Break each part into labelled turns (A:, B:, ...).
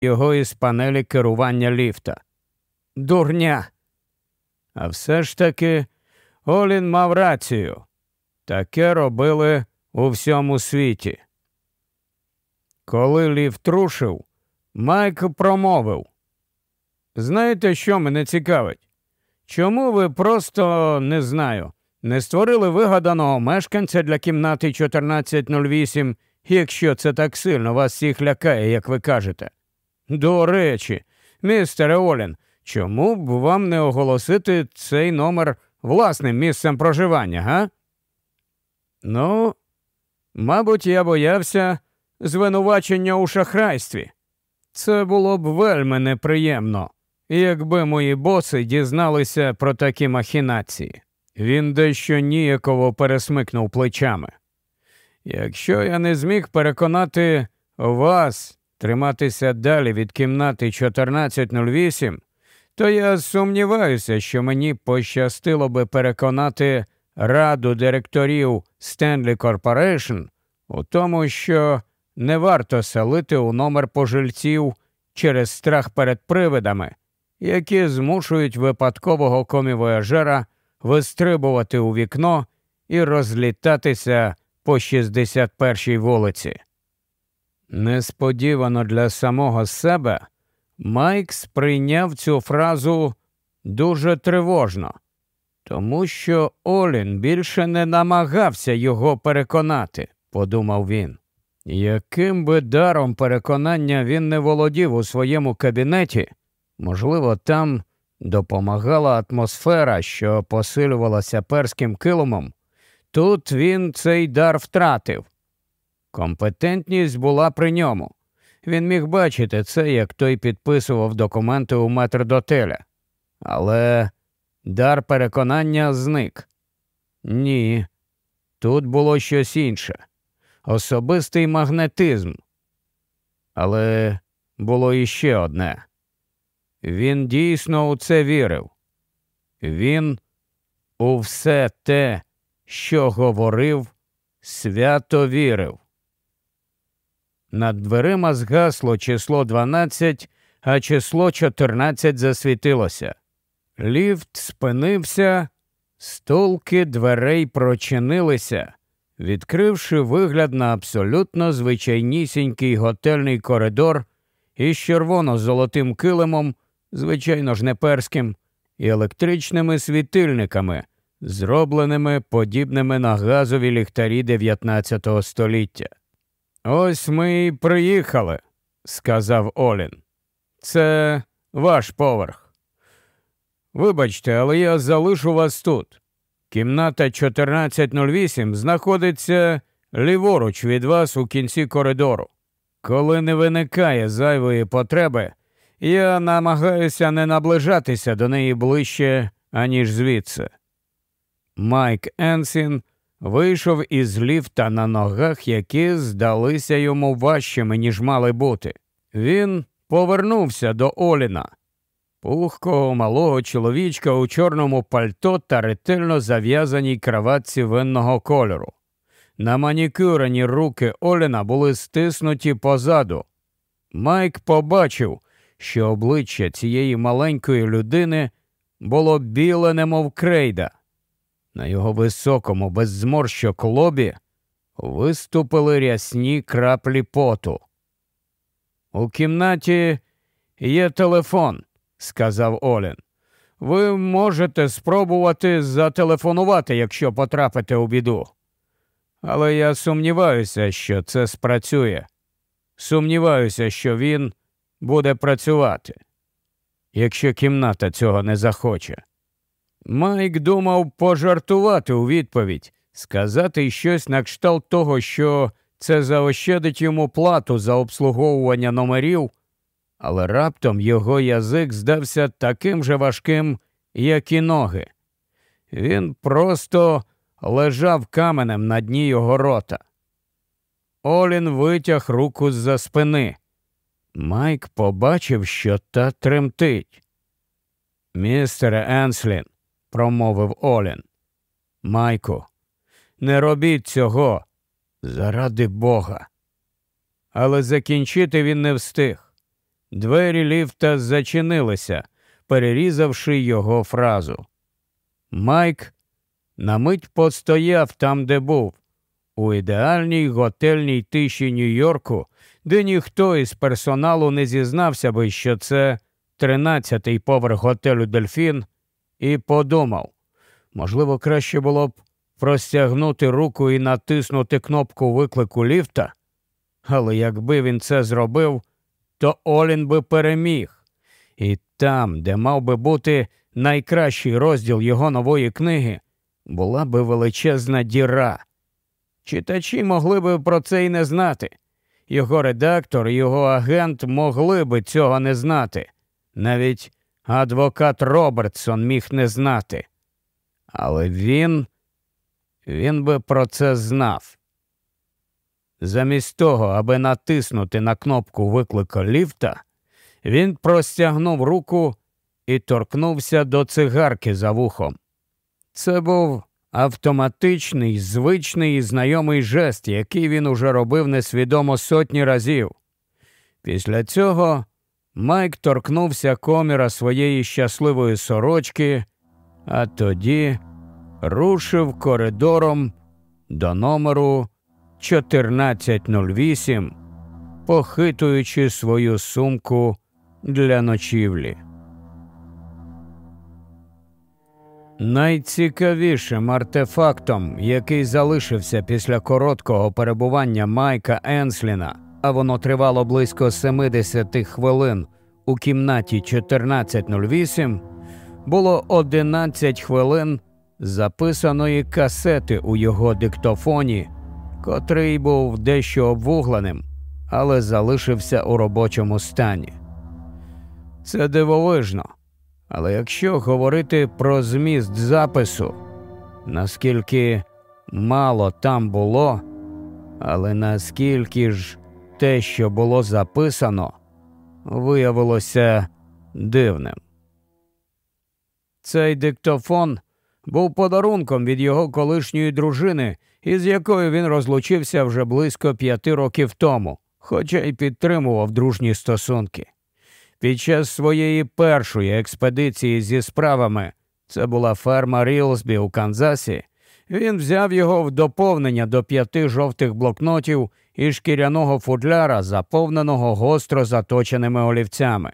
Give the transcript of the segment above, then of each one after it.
A: його із панелі керування ліфта. Дурня. А все ж таки Олін мав рацію. Таке робили у всьому світі. Коли ліфт рушив, Майк промовив. Знаєте, що мене цікавить? Чому ви просто не знаю, не створили вигаданого мешканця для кімнати 1408, якщо це так сильно вас всіх лякає, як ви кажете? До речі, містере Олін, чому б вам не оголосити цей номер власним місцем проживання, га? Ну, мабуть, я боявся звинувачення у шахрайстві. Це було б вельми неприємно, якби мої боси дізналися про такі махінації. Він дещо ніяково пересмикнув плечами. Якщо я не зміг переконати вас триматися далі від кімнати 1408, то я сумніваюся, що мені пощастило би переконати раду директорів Stanley Corporation у тому, що не варто селити у номер пожильців через страх перед привидами, які змушують випадкового комівояжера вистрибувати у вікно і розлітатися по 61-й вулиці. Несподівано для самого себе Майк сприйняв цю фразу дуже тривожно, тому що Олін більше не намагався його переконати, подумав він. Яким би даром переконання він не володів у своєму кабінеті, можливо, там допомагала атмосфера, що посилювалася перським килимом, тут він цей дар втратив. Компетентність була при ньому. Він міг бачити це, як той підписував документи у метрдотеля. Але дар переконання зник. Ні, тут було щось інше особистий магнетизм. Але було іще одне. Він дійсно у це вірив. Він у все те, що говорив, свято вірив. Над дверима згасло число 12, а число 14 засвітилося. Ліфт спинився, стулки дверей прочинилися, відкривши вигляд на абсолютно звичайнісінький готельний коридор із червоно-золотим килимом, звичайно ж не перським, і електричними світильниками, зробленими подібними на газові ліхтарі 19 століття. Ось ми й приїхали, сказав Олін. Це ваш поверх. Вибачте, але я залишу вас тут. Кімната 1408 знаходиться ліворуч від вас у кінці коридору. Коли не виникає зайвої потреби, я намагаюся не наближатися до неї ближче, аніж звідси. Майк Енсін вийшов із ліфта на ногах, які здалися йому важчими, ніж мали бути. Він повернувся до Оліна, пухкого малого чоловічка у чорному пальто та ретельно зав'язаній краватці винного кольору. На манікюрені руки Оліна були стиснуті позаду. Майк побачив, що обличчя цієї маленької людини було біле, немов крейда. На його високому, без зморщок лобі виступили рясні краплі поту. У кімнаті є телефон, сказав Олін. Ви можете спробувати зателефонувати, якщо потрапите у біду. Але я сумніваюся, що це спрацює. Сумніваюся, що він буде працювати, якщо кімната цього не захоче. Майк думав пожартувати у відповідь, сказати щось на кшталт того, що це заощадить йому плату за обслуговування номерів, але раптом його язик здався таким же важким, як і ноги. Він просто лежав каменем на дні його рота. Олін витяг руку з за спини. Майк побачив, що та тремтить. Містере Енслін, промовив Олін. Майку, не робіть цього заради Бога. Але закінчити він не встиг. двері ліфта зачинилися, перерізавши його фразу. Майк на мить постояв там, де був, у ідеальній готельній тиші Нью-Йорку, де ніхто із персоналу не зізнався би, що це тринадцятий поверх готелю Дельфін, і подумав можливо, краще було б простягнути руку і натиснути кнопку виклику ліфта, але якби він це зробив, то Олін би переміг. І там, де мав би бути найкращий розділ його нової книги, була би величезна діра. Читачі могли би про це й не знати. Його редактор його агент могли би цього не знати. Навіть адвокат Робертсон міг не знати. Але він він би про це знав. Замість того, аби натиснути на кнопку виклика ліфта, він простягнув руку і торкнувся до цигарки за вухом. Це був автоматичний, звичний і знайомий жест, який він уже робив несвідомо сотні разів. Після цього Майк торкнувся коміра своєї щасливої сорочки, а тоді рушив коридором до номеру 1408, похитуючи свою сумку для ночівлі. Найцікавішим артефактом, який залишився після короткого перебування Майка Енсліна, а воно тривало близько 70 хвилин у кімнаті 1408, було 11 хвилин записаної касети у його диктофоні, котрий був дещо обвугленим, але залишився у робочому стані. Це дивовижно. Але якщо говорити про зміст запису, наскільки мало там було, але наскільки ж те, що було записано, виявилося дивним. Цей диктофон був подарунком від його колишньої дружини, із якою він розлучився вже близько п'яти років тому, хоча й підтримував дружні стосунки. Під час своєї першої експедиції зі справами це була ферма Рілсбі у Канзасі. Він взяв його в доповнення до п'яти жовтих блокнотів і шкіряного футляра, заповненого гостро заточеними олівцями.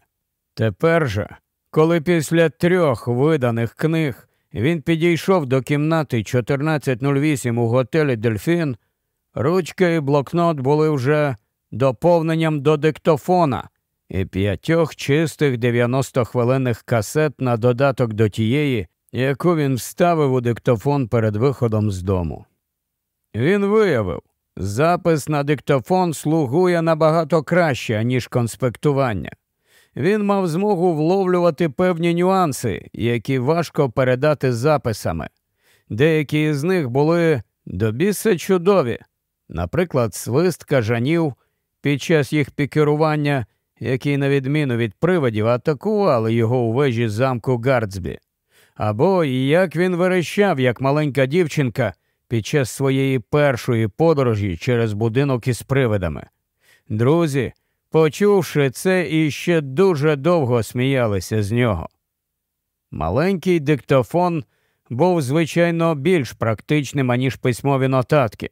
A: Тепер же, коли після трьох виданих книг він підійшов до кімнати 1408 у готелі Дельфін, ручка і блокнот були вже доповненням до диктофона і п'ятьох чистих 90-хвилинних касет на додаток до тієї, яку він вставив у диктофон перед виходом з дому. Він виявив, запис на диктофон слугує набагато краще, ніж конспектування. Він мав змогу вловлювати певні нюанси, які важко передати записами. Деякі з них були до біса чудові, наприклад, свист кажанів під час їх пікерування які, на відміну від привидів, атакували його у вежі замку Гардсбі, або як він верещав, як маленька дівчинка під час своєї першої подорожі через будинок із привидами. Друзі, почувши це, іще дуже довго сміялися з нього. Маленький диктофон був, звичайно, більш практичним, аніж письмові нотатки,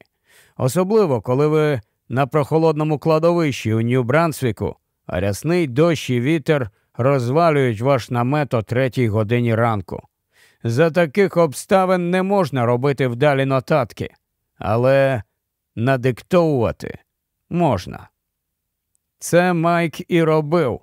A: особливо коли ви на прохолодному кладовищі у Нью-Брансвіку а рясний дощ і вітер розвалюють ваш намет о третій годині ранку. За таких обставин не можна робити вдалі нотатки, але надиктовувати можна. Це Майк і робив,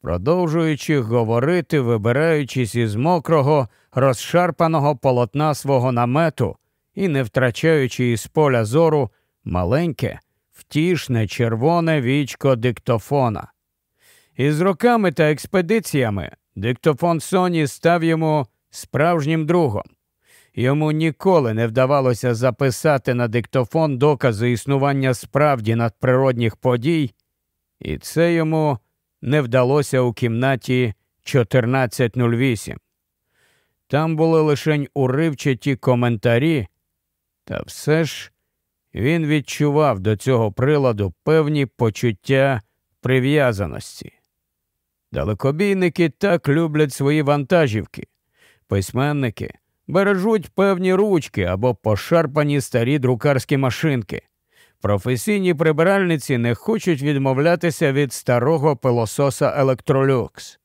A: продовжуючи говорити, вибираючись із мокрого, розшарпаного полотна свого намету і не втрачаючи із поля зору маленьке, втішне червоне вічко диктофона. Із роками та експедиціями диктофон Соні став йому справжнім другом. Йому ніколи не вдавалося записати на диктофон докази існування справді надприродних подій, і це йому не вдалося у кімнаті 1408. Там були лише уривчаті коментарі, та все ж він відчував до цього приладу певні почуття прив'язаності. Далекобійники так люблять свої вантажівки. Письменники бережуть певні ручки або пошарпані старі друкарські машинки. Професійні прибиральниці не хочуть відмовлятися від старого пилососа Електролюкс.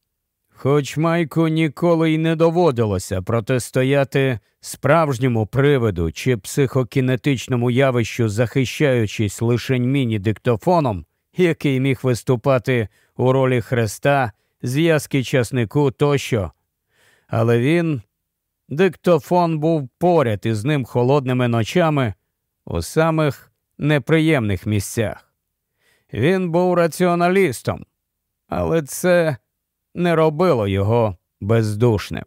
A: Хоч Майку ніколи й не доводилося протистояти справжньому привиду чи психокінетичному явищу, захищаючись лише міні-диктофоном, який міг виступати у ролі хреста, зв'язки часнику тощо. Але він, диктофон, був поряд із ним холодними ночами у самих неприємних місцях. Він був раціоналістом, але це не робило його бездушним.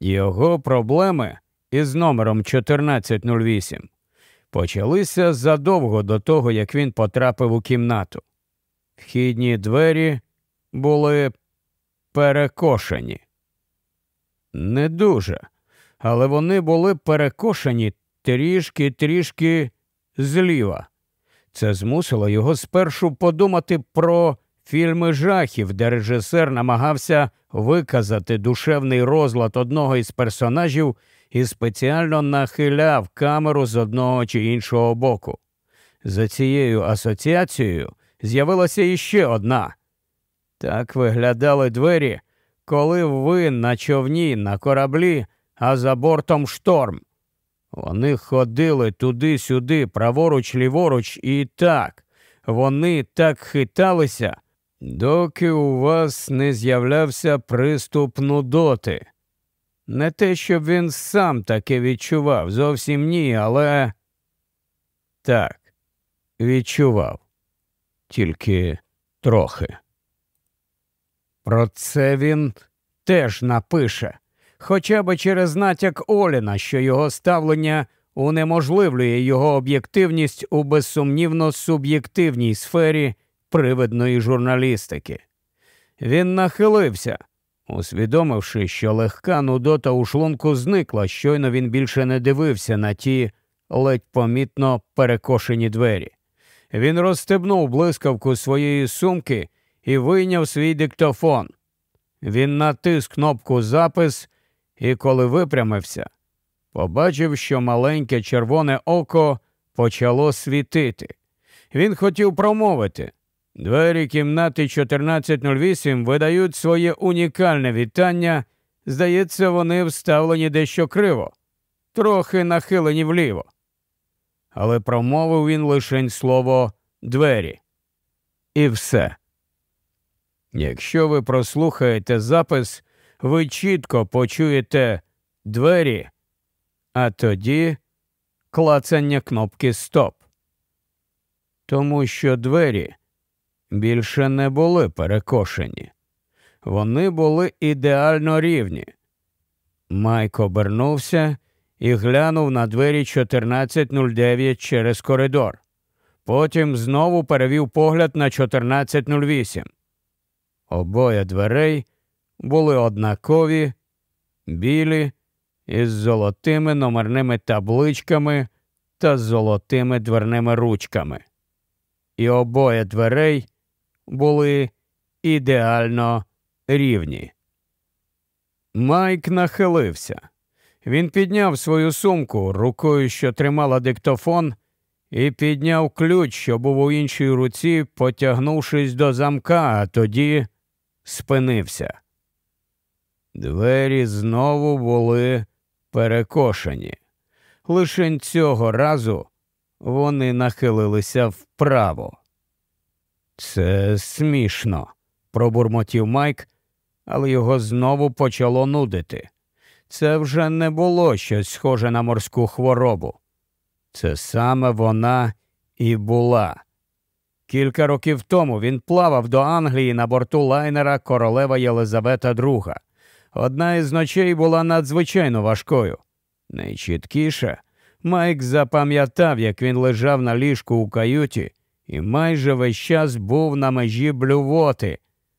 A: Його проблеми із номером 1408 почалися задовго до того, як він потрапив у кімнату. Вхідні двері були перекошені. Не дуже, але вони були перекошені трішки трішки зліва. Це змусило його спершу подумати про фільми жахів, де режисер намагався виказати душевний розлад одного із персонажів і спеціально нахиляв камеру з одного чи іншого боку. За цією асоціацією з'явилася іще одна. Так виглядали двері, коли ви на човні на кораблі, а за бортом шторм. Вони ходили туди-сюди, праворуч, ліворуч, і так. Вони так хиталися, доки у вас не з'являвся приступ нудоти. Не те, щоб він сам таке відчував, зовсім ні, але так, відчував, тільки трохи. Про це він теж напише, хоча б через натяк Оліна, що його ставлення унеможливлює його об'єктивність у безсумнівно суб'єктивній сфері привидної журналістики. Він нахилився, усвідомивши, що легка нудота у шлунку зникла, щойно він більше не дивився на ті ледь помітно перекошені двері. Він розстебнув блискавку своєї сумки і вийняв свій диктофон. Він натис кнопку запис і, коли випрямився, побачив, що маленьке червоне око почало світити. Він хотів промовити. Двері кімнати 1408 видають своє унікальне вітання. Здається, вони вставлені дещо криво, трохи нахилені вліво. Але промовив він лише слово двері. І все. Якщо ви прослухаєте запис, ви чітко почуєте двері, а тоді клацання кнопки Стоп. Тому що двері більше не були перекошені. Вони були ідеально рівні. Майк обернувся і глянув на двері 1409 через коридор. Потім знову перевів погляд на 1408. Обоє дверей були однакові, білі, із золотими номерними табличками та золотими дверними ручками. І обоє дверей були ідеально рівні. Майк нахилився. Він підняв свою сумку рукою, що тримала диктофон, і підняв ключ, що був у іншій руці, потягнувшись до замка, а тоді спинився. Двері знову були перекошені. Лишень цього разу вони нахилилися вправо. Це смішно, пробурмотів Майк, але його знову почало нудити. Це вже не було щось схоже на морську хворобу. Це саме вона і була. Кілька років тому він плавав до Англії на борту лайнера королева Єлизавета II. Одна із ночей була надзвичайно важкою. Найчіткіше Майк запам'ятав, як він лежав на ліжку у каюті і майже весь час був на межі блювоти,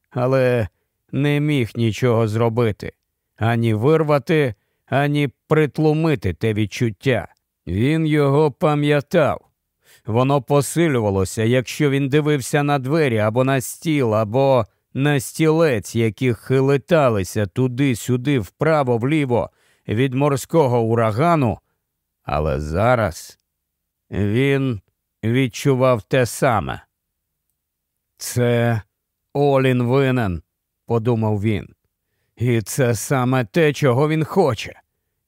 A: але не міг нічого зробити ані вирвати, ані притлумити те відчуття. Він його пам'ятав. Воно посилювалося, якщо він дивився на двері або на стіл, або на стілець, які хилиталися туди-сюди, вправо, вліво від морського урагану. Але зараз він відчував те саме. Це Олін винен, подумав він. І це саме те, чого він хоче.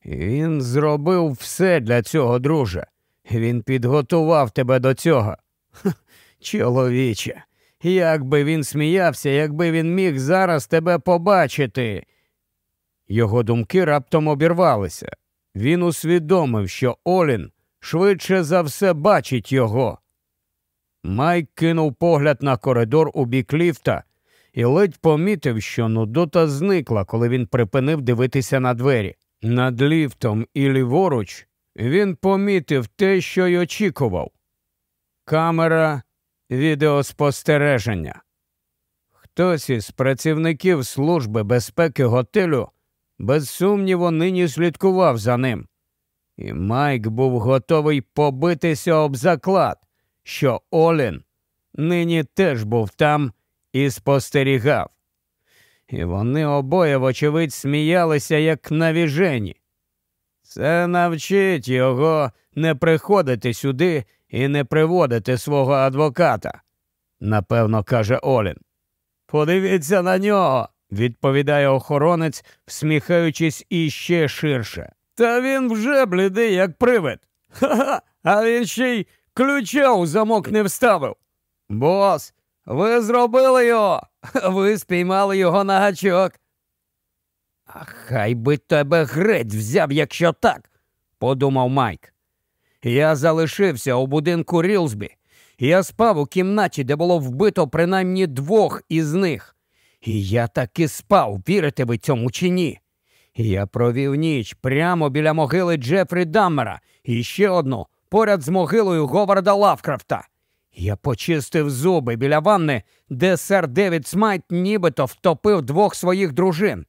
A: Він зробив все для цього, друже. Він підготував тебе до цього. Ха, чоловіче, як би він сміявся, якби він міг зараз тебе побачити. Його думки раптом обірвалися. Він усвідомив, що Олін швидше за все бачить його. Майк кинув погляд на коридор у бік ліфта і ледь помітив, що Нудота зникла, коли він припинив дивитися на двері. Над ліфтом і ліворуч він помітив те, що й очікував. Камера відеоспостереження. Хтось із працівників Служби безпеки готелю без сумніву нині слідкував за ним. І Майк був готовий побитися об заклад, що Олін нині теж був там і спостерігав. І вони обоє, вочевидь, сміялися, як навіжені. Це навчить його не приходити сюди і не приводити свого адвоката, напевно, каже Олін. Подивіться на нього, відповідає охоронець, всміхаючись іще ширше. Та він вже блідий, як привид. Ха-ха, а він ще й ключа у замок не вставив. Бос, ви зробили його, ви спіймали його на гачок. Хай би тебе грець взяв, якщо так, подумав Майк. Я залишився у будинку Рілсбі. Я спав у кімнаті, де було вбито принаймні двох із них. І я таки спав, вірите ви цьому чи ні? Я провів ніч прямо біля могили Джефрі Даммера і ще одну поряд з могилою Говарда Лавкрафта. Я почистив зуби біля ванни, де сер Девід Смайт нібито втопив двох своїх дружин.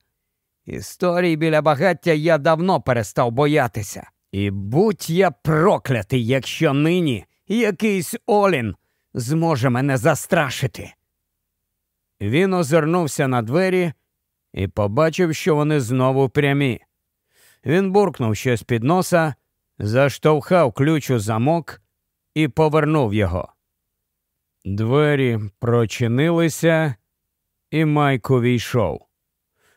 A: Історії біля багаття я давно перестав боятися. І будь я проклятий, якщо нині якийсь Олін зможе мене застрашити. Він озирнувся на двері і побачив, що вони знову прямі. Він буркнув щось під носа, заштовхав ключ у замок і повернув його. Двері прочинилися, і Майк увійшов.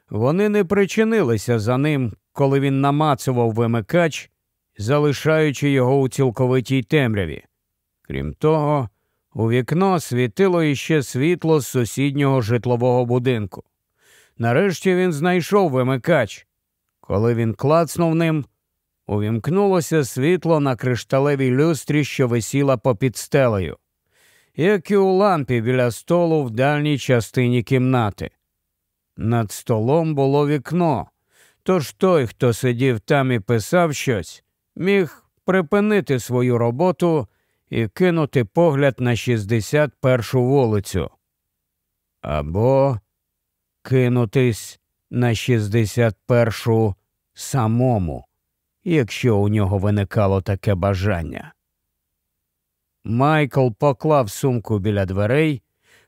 A: Вони не причинилися за ним, коли він намацував вимикач, залишаючи його у цілковитій темряві. Крім того, у вікно світило іще світло з сусіднього житлового будинку. Нарешті він знайшов вимикач. Коли він клацнув ним, увімкнулося світло на кришталевій люстрі, що висіла попід стелею, як і у лампі біля столу в дальній частині кімнати. Над столом було вікно, тож той, хто сидів там і писав щось, міг припинити свою роботу і кинути погляд на 61-шу вулицю. Або кинутись на 61-шу самому, якщо у нього виникало таке бажання. Майкл поклав сумку біля дверей,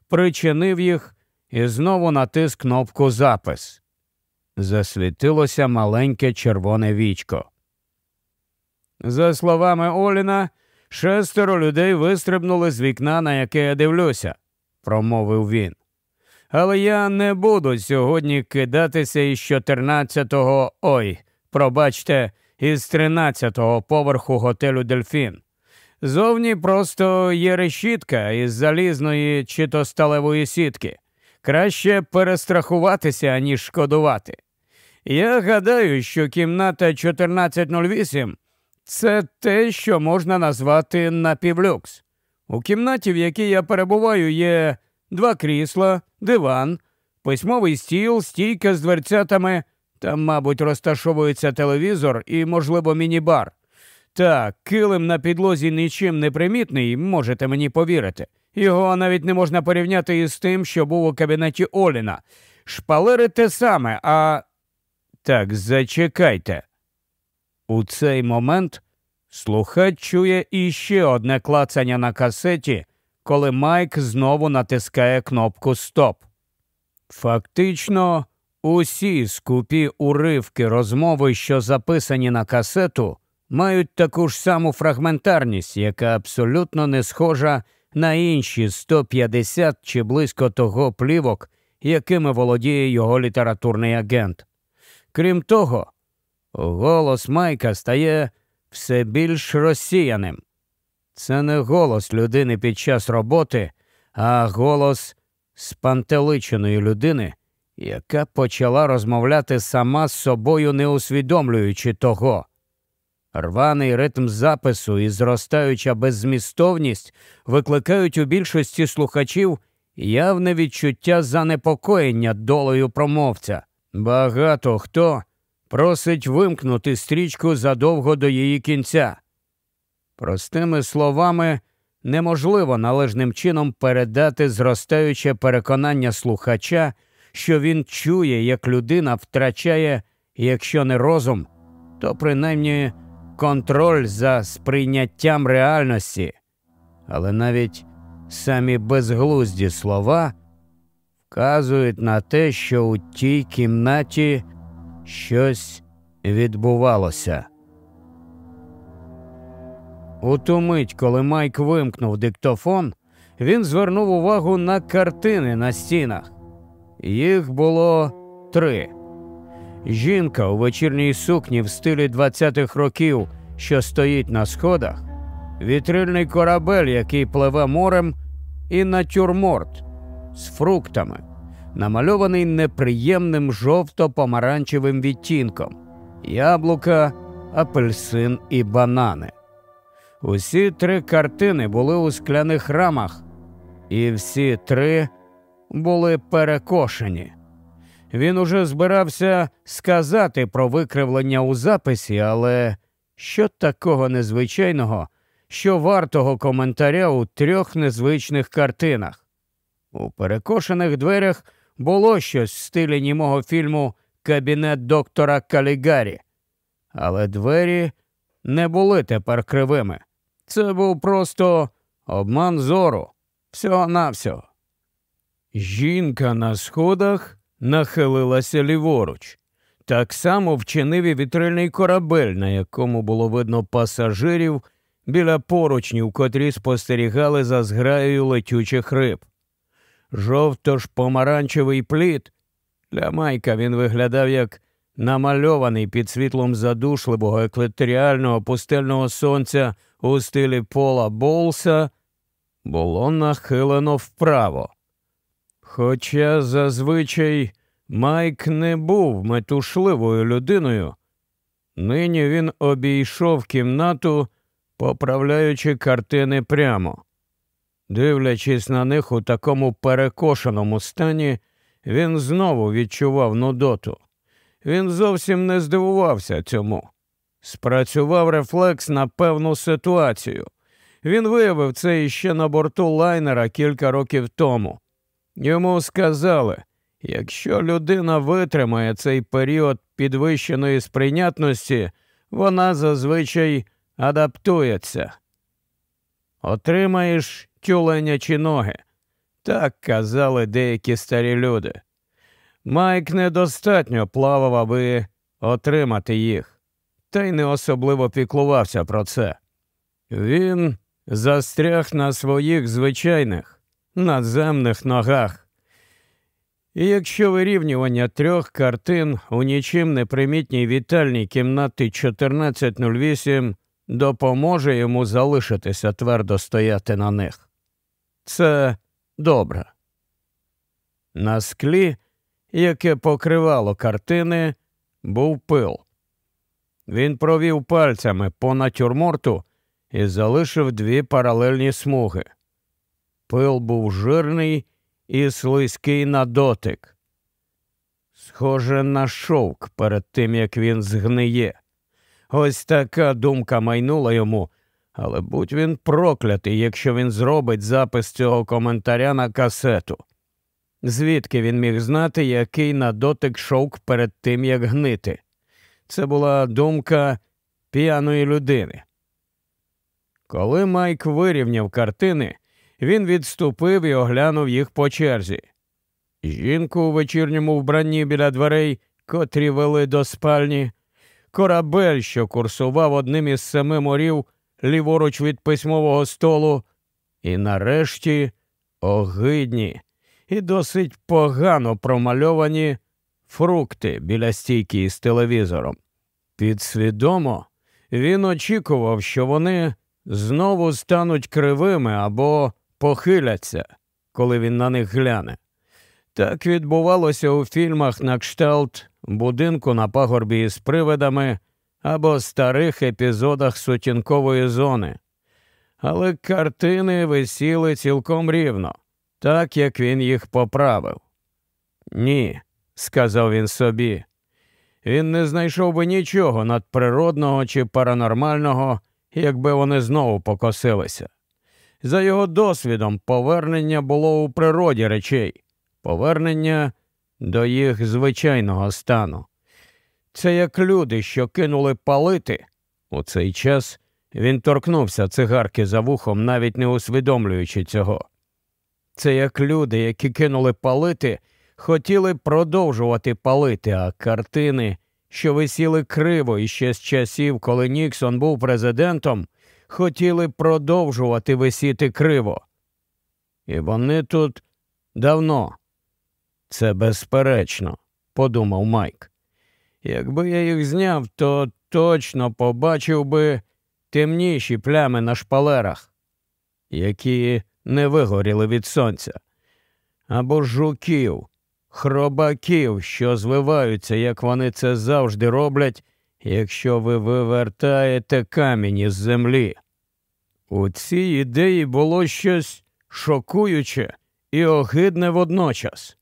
A: причинив їх і знову натис кнопку Запис. Засвітилося маленьке червоне вічко. За словами Оліна, шестеро людей вистрибнули з вікна, на яке я дивлюся, промовив він. Але я не буду сьогодні кидатися із 14-го, ой, пробачте, із 13-го поверху готелю Дельфін. Зовні просто є решітка із залізної чи то сталевої сітки. Краще перестрахуватися, аніж шкодувати. Я гадаю, що кімната 1408 це те, що можна назвати напівлюкс. У кімнаті, в якій я перебуваю, є два крісла, диван, письмовий стіл, стійка з дверцятами, там, мабуть, розташовується телевізор і, можливо, міні-бар. Так, килим на підлозі нічим не примітний, можете мені повірити. Його навіть не можна порівняти із тим, що був у кабінеті Оліна. Шпалери те саме, а. Так, зачекайте. У цей момент Слухач чує іще одне клацання на касеті, коли Майк знову натискає кнопку Стоп. Фактично, усі скупі уривки розмови, що записані на касету, мають таку ж саму фрагментарність, яка абсолютно не схожа на інші 150 чи близько того плівок, якими володіє його літературний агент. Крім того, голос Майка стає все більш розсіяним. Це не голос людини під час роботи, а голос спантеличеної людини, яка почала розмовляти сама з собою, не усвідомлюючи того. Рваний ритм запису і зростаюча беззмістовність викликають у більшості слухачів явне відчуття занепокоєння долею промовця. Багато хто просить вимкнути стрічку задовго до її кінця. Простими словами, неможливо належним чином передати зростаюче переконання слухача, що він чує, як людина втрачає, якщо не розум, то принаймні контроль за сприйняттям реальності. Але навіть самі безглузді слова вказують на те, що у тій кімнаті щось відбувалося. У ту мить, коли Майк вимкнув диктофон, він звернув увагу на картини на стінах. Їх було три. Жінка у вечірній сукні в стилі 20-х років, що стоїть на сходах, вітрильний корабель, який пливе морем, і натюрморт з фруктами, намальований неприємним жовто-помаранчевим відтінком, яблука, апельсин і банани. Усі три картини були у скляних рамах, і всі три були перекошені. Він уже збирався сказати про викривлення у записі, але що такого незвичайного, що вартого коментаря у трьох незвичних картинах? У перекошених дверях було щось в стилі німого фільму Кабінет доктора Калігарі, але двері не були тепер кривими. Це був просто обман зору, всього навсього. Жінка на сходах нахилилася ліворуч. Так само вчинив і вітрильний корабель, на якому було видно пасажирів біля поручнів, котрі спостерігали за зграєю летючих риб. Жовто ж помаранчевий плід. Для Майка він виглядав як намальований під світлом задушливого екваторіального пустельного сонця у стилі Пола Болса, було нахилено вправо. Хоча зазвичай Майк не був метушливою людиною, нині він обійшов кімнату, поправляючи картини прямо. Дивлячись на них у такому перекошеному стані, він знову відчував нудоту. Він зовсім не здивувався цьому. Спрацював рефлекс на певну ситуацію. Він виявив це іще на борту лайнера кілька років тому. Йому сказали, якщо людина витримає цей період підвищеної сприйнятності, вона зазвичай адаптується. Отримаєш тюленячі ноги. Так казали деякі старі люди. Майк недостатньо плавав, аби отримати їх, та й не особливо піклувався про це. Він застряг на своїх звичайних надземних ногах. І якщо вирівнювання трьох картин у нічим непримітній вітальній кімнаті 1408 допоможе йому залишитися твердо стояти на них, це добре. На склі яке покривало картини, був пил. Він провів пальцями по натюрморту і залишив дві паралельні смуги. Пил був жирний і слизький на дотик. Схоже на шовк перед тим, як він згниє. Ось така думка майнула йому, але будь він проклятий, якщо він зробить запис цього коментаря на касету. Звідки він міг знати, який на дотик шовк перед тим, як гнити? Це була думка п'яної людини. Коли Майк вирівняв картини, він відступив і оглянув їх по черзі. Жінку у вечірньому вбранні біля дверей, котрі вели до спальні, корабель, що курсував одним із семи морів ліворуч від письмового столу, і нарешті огидні і досить погано промальовані фрукти біля стійки з телевізором. Підсвідомо він очікував, що вони знову стануть кривими або похиляться, коли він на них гляне. Так відбувалося у фільмах на кшталт будинку на пагорбі із привидами або старих епізодах сутінкової зони. Але картини висіли цілком рівно, так як він їх поправив. Ні, сказав він собі. Він не знайшов би нічого надприродного чи паранормального, якби вони знову покосилися. За його досвідом, повернення було у природі речей, повернення до їх звичайного стану. Це як люди, що кинули палити. У цей час він торкнувся цигарки за вухом, навіть не усвідомлюючи цього. Це як люди, які кинули палити, хотіли продовжувати палити, а картини, що висіли криво іще з часів, коли Ніксон був президентом, хотіли продовжувати висіти криво. І вони тут давно. Це безперечно, подумав Майк. Якби я їх зняв, то точно побачив би темніші плями на шпалерах, які не вигоріли від сонця, або жуків, хробаків, що звиваються, як вони це завжди роблять, якщо ви вивертаєте камінь із землі. У цій ідеї було щось шокуюче і огидне водночас.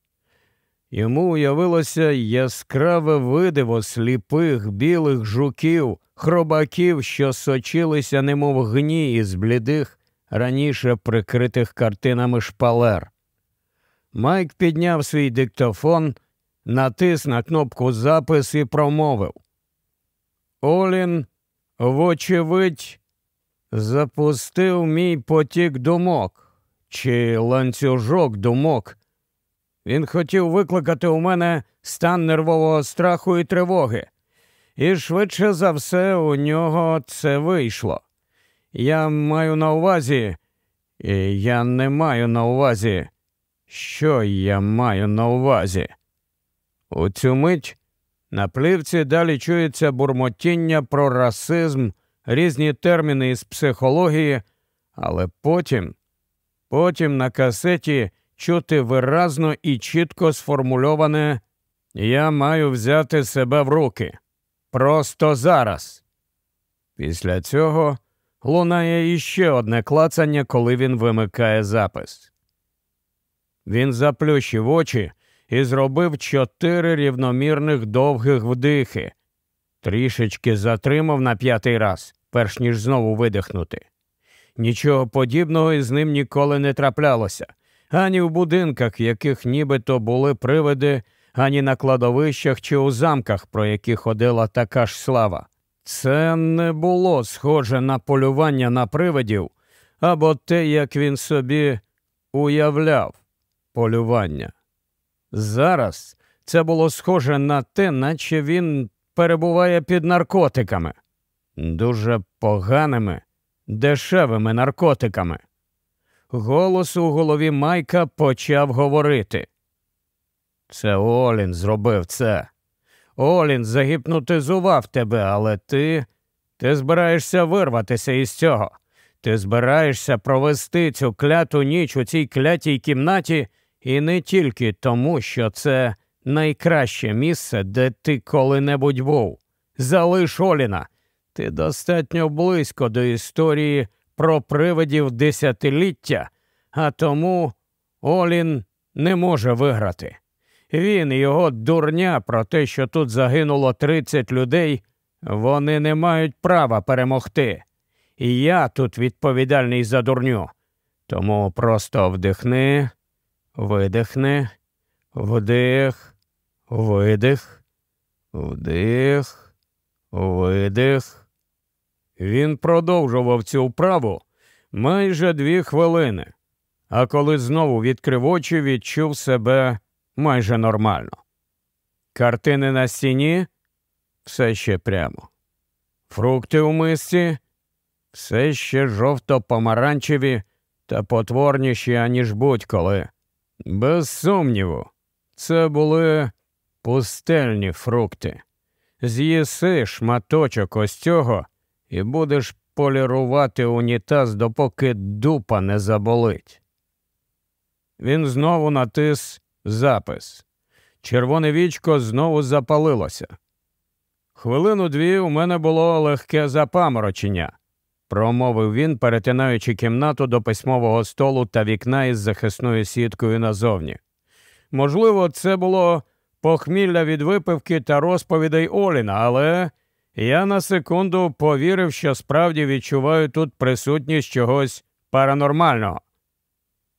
A: Йому уявилося яскраве видиво сліпих білих жуків, хробаків, що сочилися, немов гні із блідих, раніше прикритих картинами шпалер. Майк підняв свій диктофон, натис на кнопку запис і промовив. Олін, вочевидь, запустив мій потік думок чи ланцюжок думок. Він хотів викликати у мене стан нервового страху і тривоги, і швидше за все у нього це вийшло. Я маю на увазі, і я не маю на увазі. Що я маю на увазі? У цю мить на плівці далі чується бурмотіння про расизм, різні терміни із психології, але потім, потім на касеті чути виразно і чітко сформульоване Я маю взяти себе в руки. Просто зараз. Після цього лунає іще одне клацання, коли він вимикає запис. Він заплющив очі і зробив чотири рівномірних довгих вдихи, трішечки затримав на п'ятий раз, перш ніж знову видихнути. Нічого подібного із ним ніколи не траплялося, ані в будинках, яких нібито були привиди, ані на кладовищах чи у замках, про які ходила така ж слава. Це не було схоже на полювання на привидів або те, як він собі уявляв полювання. Зараз це було схоже на те, наче він перебуває під наркотиками, дуже поганими, дешевими наркотиками. Голос у голові Майка почав говорити. Це Олін зробив це. Олін загіпнотизував тебе, але ти. Ти збираєшся вирватися із цього. Ти збираєшся провести цю кляту ніч у цій клятій кімнаті і не тільки тому, що це найкраще місце, де ти коли-небудь був. Залиш Оліна. Ти достатньо близько до історії про привидів десятиліття, а тому Олін не може виграти. Він його дурня про те, що тут загинуло 30 людей, вони не мають права перемогти. І я тут відповідальний за дурню. Тому просто вдихни, видихни, вдих, видих, вдих, видих. Він продовжував цю вправу майже дві хвилини, а коли знову відкрив очі, відчув себе майже нормально. Картини на стіні все ще прямо. Фрукти у мисці все ще жовто-помаранчеві та потворніші, аніж будь-коли. Без сумніву, це були пустельні фрукти. З'їси шматочок ось цього і будеш полірувати унітаз, допоки дупа не заболить. Він знову натис запис. Червоне вічко знову запалилося. Хвилину дві у мене було легке запаморочення, промовив він, перетинаючи кімнату до письмового столу та вікна із захисною сіткою назовні. Можливо, це було похмілля від випивки та розповідей Оліна, але я на секунду повірив, що справді відчуваю тут присутність чогось паранормального.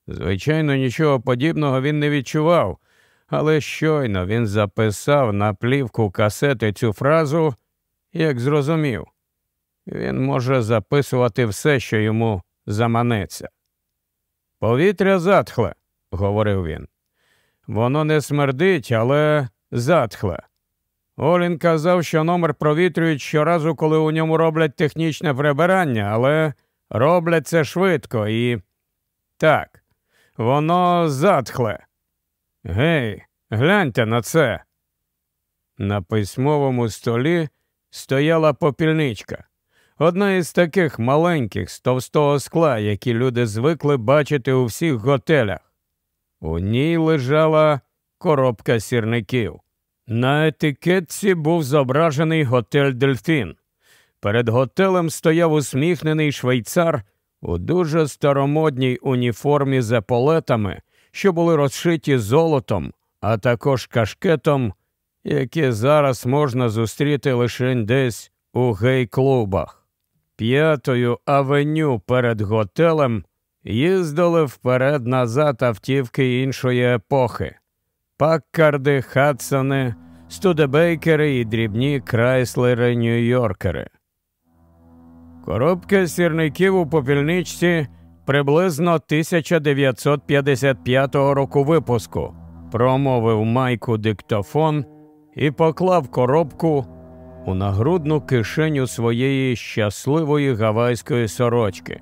A: Звичайно, нічого подібного він не відчував, але щойно він записав на плівку касети цю фразу, як зрозумів, він може записувати все, що йому заманеться. Повітря затхле, говорив він. Воно не смердить, але затхле. Олін казав, що номер провітрюють щоразу, коли у ньому роблять технічне прибирання, але роблять це швидко і. Так, воно затхле. Гей, гляньте на це. На письмовому столі стояла попільничка. Одна із таких маленьких з товстого скла, які люди звикли бачити у всіх готелях. У ній лежала коробка сірників. На етикетці був зображений готель Дельфін. Перед готелем стояв усміхнений швейцар у дуже старомодній уніформі з еполетами, що були розшиті золотом, а також кашкетом, які зараз можна зустріти лише десь у гей-клубах. П'ятою авеню перед готелем їздили вперед назад автівки іншої епохи. Паккарди, Хадсони, Студебейкери і дрібні крайслери Нью-Йоркери. Коробка сірників у попільничці приблизно 1955 року випуску, промовив майку диктофон і поклав коробку у нагрудну кишеню своєї щасливої гавайської сорочки.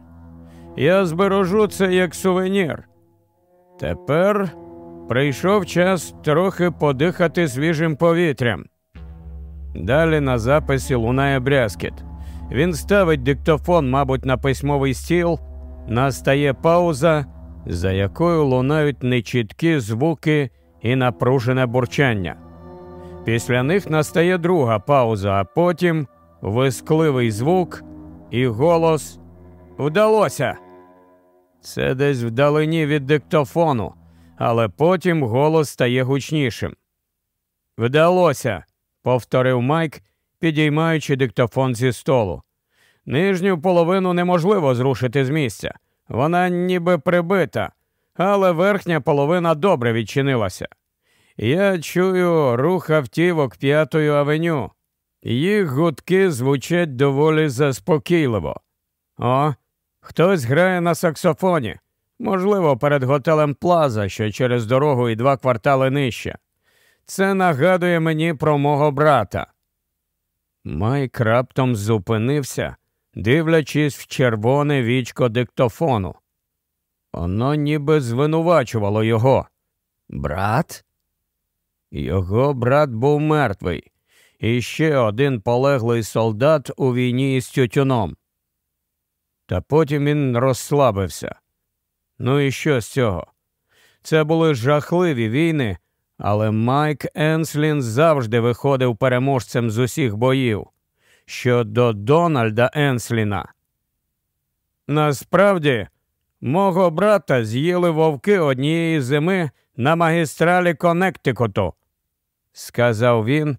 A: Я збережу це як сувенір. Тепер прийшов час трохи подихати свіжим повітрям. Далі на записі лунає брязкіт. Він ставить диктофон, мабуть, на письмовий стіл, настає пауза, за якою лунають нечіткі звуки і напружене бурчання. Після них настає друга пауза, а потім вискливий звук і голос Вдалося. Це десь вдалині від диктофону, але потім голос стає гучнішим. Вдалося, повторив Майк, підіймаючи диктофон зі столу. Нижню половину неможливо зрушити з місця. Вона ніби прибита, але верхня половина добре відчинилася. Я чую рух автівок п'ятою авеню. Їх гудки звучать доволі заспокійливо. О, хтось грає на саксофоні. Можливо, перед готелем Плаза, що через дорогу і два квартали нижче. Це нагадує мені про мого брата. Майк раптом зупинився, дивлячись в червоне вічко диктофону. Воно ніби звинувачувало його. Брат? Його брат був мертвий, і ще один полеглий солдат у війні із тютюном. Та потім він розслабився. Ну і що з цього? Це були жахливі війни, але Майк Енслін завжди виходив переможцем з усіх боїв. Щодо Дональда Енсліна. Насправді, мого брата з'їли вовки однієї зими на магістралі Коннектикуту, сказав він,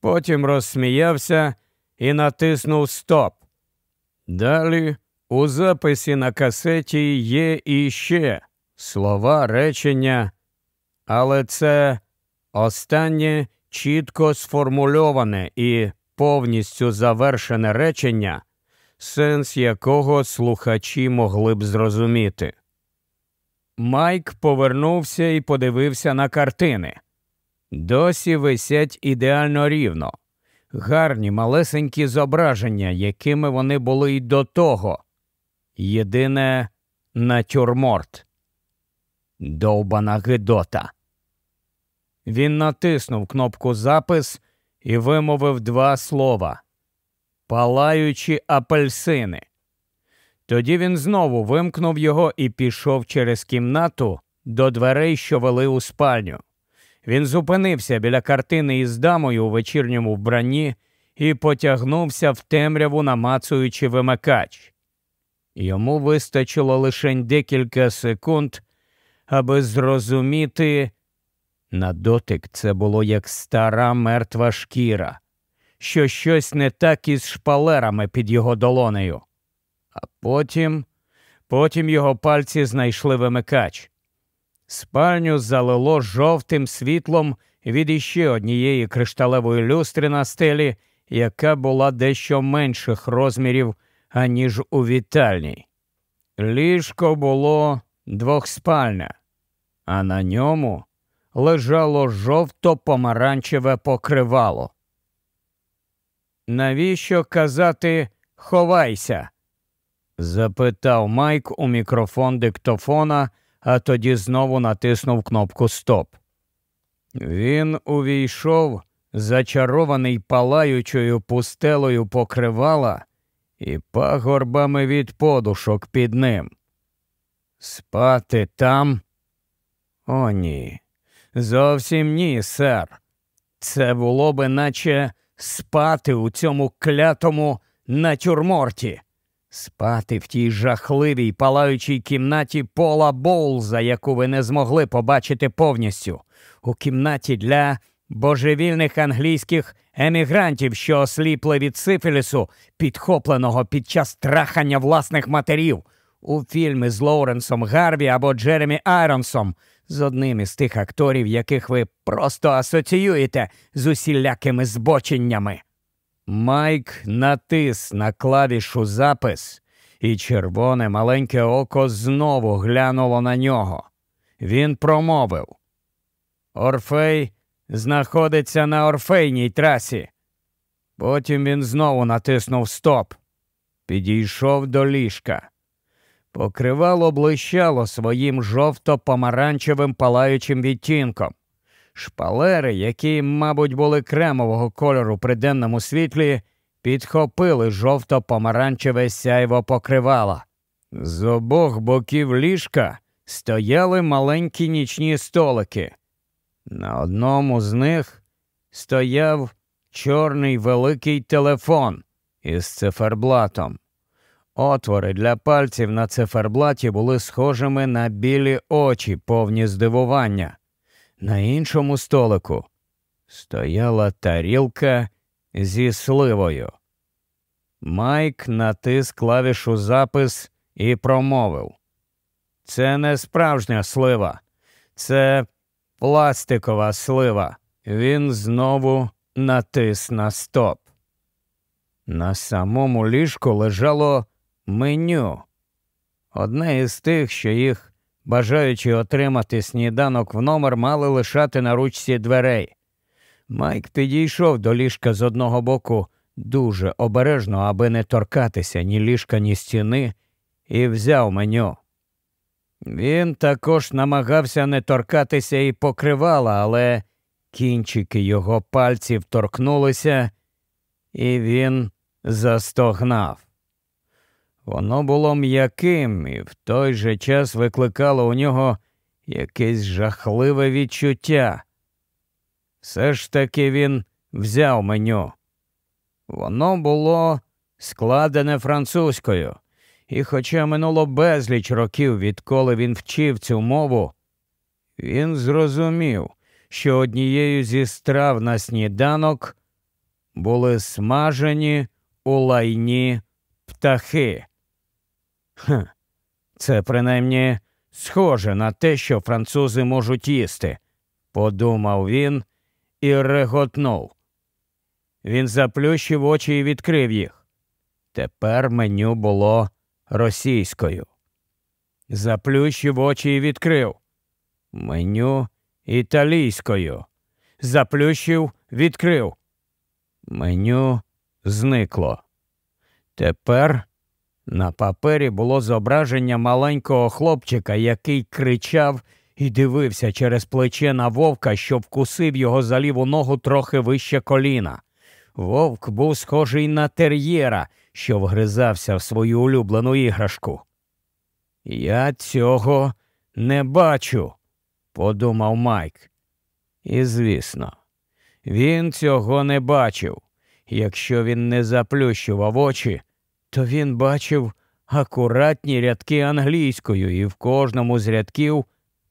A: потім розсміявся і натиснув Стоп. Далі у записі на касеті є іще слова речення, але це останнє чітко сформульоване і повністю завершене речення сенс якого слухачі могли б зрозуміти. Майк повернувся і подивився на картини. Досі висять ідеально рівно, гарні малесенькі зображення, якими вони були й до того. Єдине натюрморт. Довбана Гидота. Він натиснув кнопку запис і вимовив два слова палаючі апельсини. Тоді він знову вимкнув його і пішов через кімнату до дверей, що вели у спальню. Він зупинився біля картини із дамою у вечірньому вбранні і потягнувся в темряву, намацуючи вимикач. Йому вистачило лише декілька секунд, аби зрозуміти, на дотик це було як стара мертва шкіра, що щось не так із шпалерами під його долонею. А потім, потім його пальці знайшли вимикач. Спальню залило жовтим світлом від іще однієї кришталевої люстри на стелі, яка була дещо менших розмірів, аніж у вітальній. Ліжко було двохспальне, а на ньому лежало жовто-помаранчеве покривало. Навіщо казати ховайся? запитав Майк у мікрофон диктофона, а тоді знову натиснув кнопку Стоп. Він увійшов, зачарований палаючою пустелою покривала і пагорбами від подушок під ним. Спати там? О, ні. Зовсім ні, сер. Це було би наче спати у цьому клятому натюрморті, спати в тій жахливій палаючій кімнаті Пола Боулза, яку ви не змогли побачити повністю, у кімнаті для божевільних англійських емігрантів, що осліпли від сифілісу, підхопленого під час трахання власних матерів, у фільмі з Лоуренсом Гарві або Джеремі Айронсом з одним із тих акторів, яких ви просто асоціюєте з усілякими збоченнями. Майк натис на клавішу запис, і червоне маленьке око знову глянуло на нього. Він промовив Орфей знаходиться на орфейній трасі. Потім він знову натиснув стоп, підійшов до ліжка. Покривало блищало своїм жовто-помаранчевим палаючим відтінком. Шпалери, які, мабуть, були кремового кольору при денному світлі, підхопили жовто-помаранчеве сяйво покривала. З обох боків ліжка стояли маленькі нічні столики. На одному з них стояв чорний великий телефон із циферблатом. Отвори для пальців на циферблаті були схожими на білі очі, повні здивування. На іншому столику стояла тарілка зі сливою. Майк натис клавішу запис і промовив. Це не справжня слива, це пластикова слива. Він знову натис на стоп. На самому ліжку лежало меню. Одне із тих, що їх, бажаючи отримати сніданок в номер, мали лишати на ручці дверей. Майк підійшов до ліжка з одного боку дуже обережно, аби не торкатися ні ліжка, ні стіни, і взяв меню. Він також намагався не торкатися і покривала, але кінчики його пальців торкнулися, і він застогнав. Воно було м'яким і в той же час викликало у нього якесь жахливе відчуття. Все ж таки він взяв меню. Воно було складене французькою, і, хоча минуло безліч років, відколи він вчив цю мову, він зрозумів, що однією зі страв на сніданок були смажені у лайні птахи. Хм, Це принаймні схоже на те, що французи можуть їсти, подумав він і реготнув. Він заплющив очі і відкрив їх. Тепер меню було російською. Заплющив очі і відкрив. Меню італійською. Заплющив, відкрив. Меню зникло. Тепер на папері було зображення маленького хлопчика, який кричав і дивився через плече на вовка, що вкусив його за ліву ногу трохи вище коліна. Вовк був схожий на тер'єра, що вгризався в свою улюблену іграшку. Я цього не бачу, подумав Майк. І звісно, він цього не бачив. Якщо він не заплющував очі, то він бачив акуратні рядки англійською, і в кожному з рядків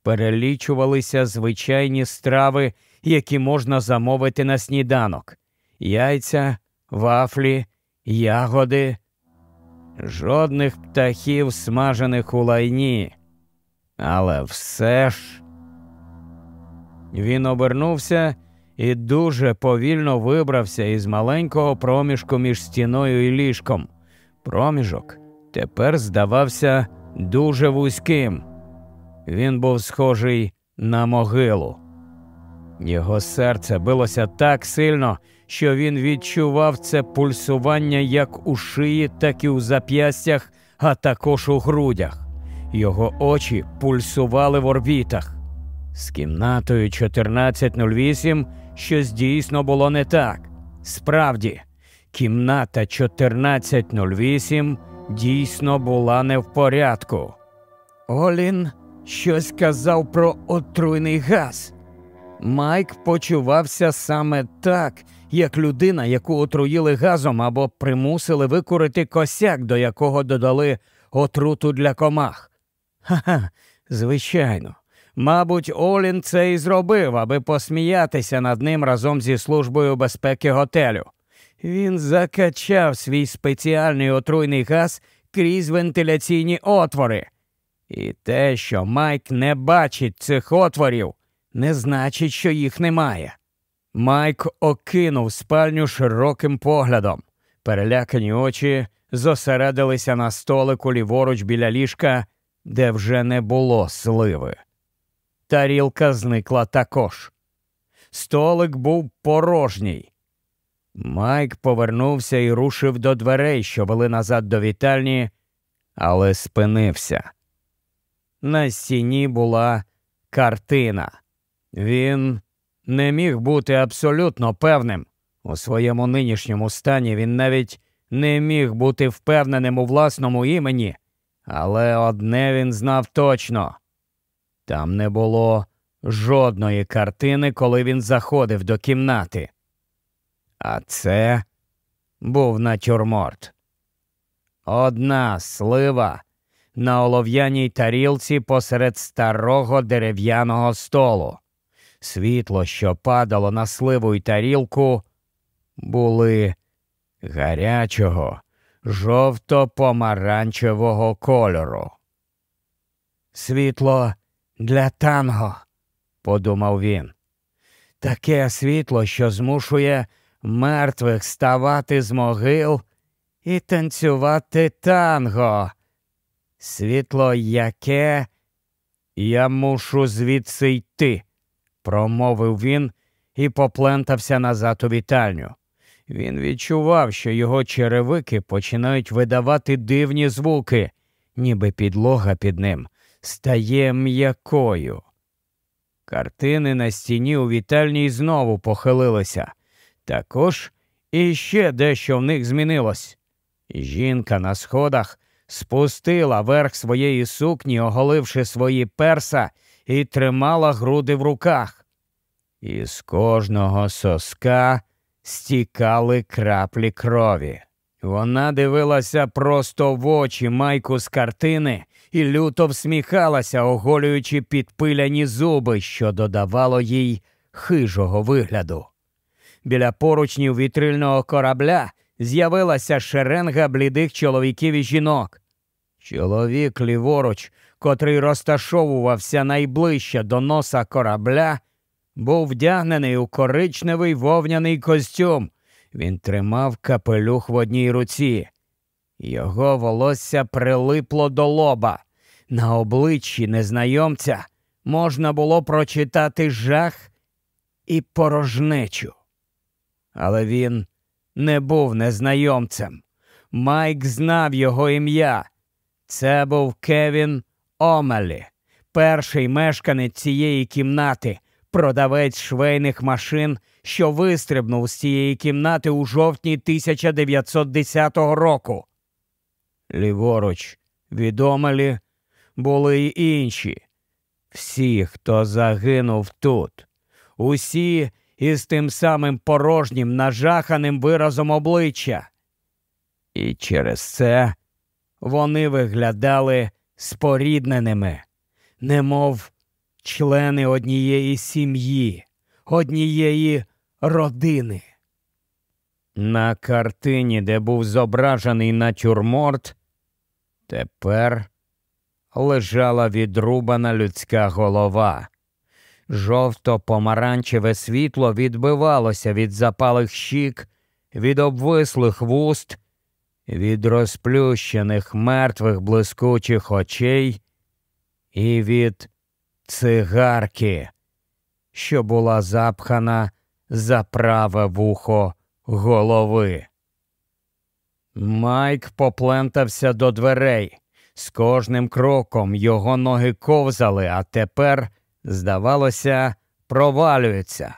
A: перелічувалися звичайні страви, які можна замовити на сніданок яйця, вафлі, ягоди, жодних птахів, смажених у лайні. Але все ж він обернувся і дуже повільно вибрався із маленького проміжку між стіною і ліжком. Проміжок тепер здавався дуже вузьким. Він був схожий на могилу. Його серце билося так сильно, що він відчував це пульсування як у шиї, так і у зап'ястях, а також у грудях. Його очі пульсували в орбітах. З кімнатою 1408 щось дійсно було не так. Справді, кімната 1408 дійсно була не в порядку. Олін щось казав про отруйний газ. Майк почувався саме так, як людина, яку отруїли газом або примусили викурити косяк, до якого додали отруту для комах. Ха-ха, звичайно. Мабуть, Олін це і зробив, аби посміятися над ним разом зі службою безпеки готелю. Він закачав свій спеціальний отруйний газ крізь вентиляційні отвори. І те, що Майк не бачить цих отворів, не значить, що їх немає. Майк окинув спальню широким поглядом. Перелякані очі зосередилися на столику ліворуч біля ліжка, де вже не було сливи. Тарілка зникла також. Столик був порожній. Майк повернувся і рушив до дверей, що вели назад до вітальні, але спинився. На стіні була картина. Він не міг бути абсолютно певним. У своєму нинішньому стані він навіть не міг бути впевненим у власному імені, але одне він знав точно там не було жодної картини, коли він заходив до кімнати. А це був натюрморт. Одна слива на олов'яній тарілці посеред старого дерев'яного столу. Світло, що падало на сливу й тарілку, були гарячого, жовто-помаранчевого кольору. Світло для танго, подумав він. Таке світло, що змушує мертвих ставати з могил і танцювати танго. Світло яке я мушу звідси йти, промовив він і поплентався назад у вітальню. Він відчував, що його черевики починають видавати дивні звуки, ніби підлога під ним стає м'якою. Картини на стіні у вітальні знову похилилися. Також іще дещо в них змінилось. Жінка на сходах спустила верх своєї сукні, оголивши свої перса, і тримала груди в руках. І з кожного соска стікали краплі крові. Вона дивилася просто в очі майку з картини і люто всміхалася, оголюючи підпиляні зуби, що додавало їй хижого вигляду. Біля поручнів вітрильного корабля з'явилася шеренга блідих чоловіків і жінок. Чоловік ліворуч, котрий розташовувався найближче до носа корабля, був вдягнений у коричневий вовняний костюм. Він тримав капелюх в одній руці. Його волосся прилипло до лоба. На обличчі незнайомця можна було прочитати жах і порожнечу. Але він не був незнайомцем. Майк знав його ім'я. Це був Кевін Омелі, перший мешканець цієї кімнати, продавець швейних машин, що вистрибнув з цієї кімнати у жовтні 1910 року. Ліворуч від Омелі були й інші. Всі, хто загинув тут, усі із тим самим порожнім, нажаханим виразом обличчя. І через це вони виглядали спорідненими, немов члени однієї сім'ї, однієї родини. На картині, де був зображений натюрморт, тепер лежала відрубана людська голова. Жовто-помаранчеве світло відбивалося від запалих щік, від обвислих вуст, від розплющених мертвих блискучих очей і від цигарки, що була запхана за праве вухо голови. Майк поплентався до дверей. З кожним кроком його ноги ковзали, а тепер, здавалося, провалюються.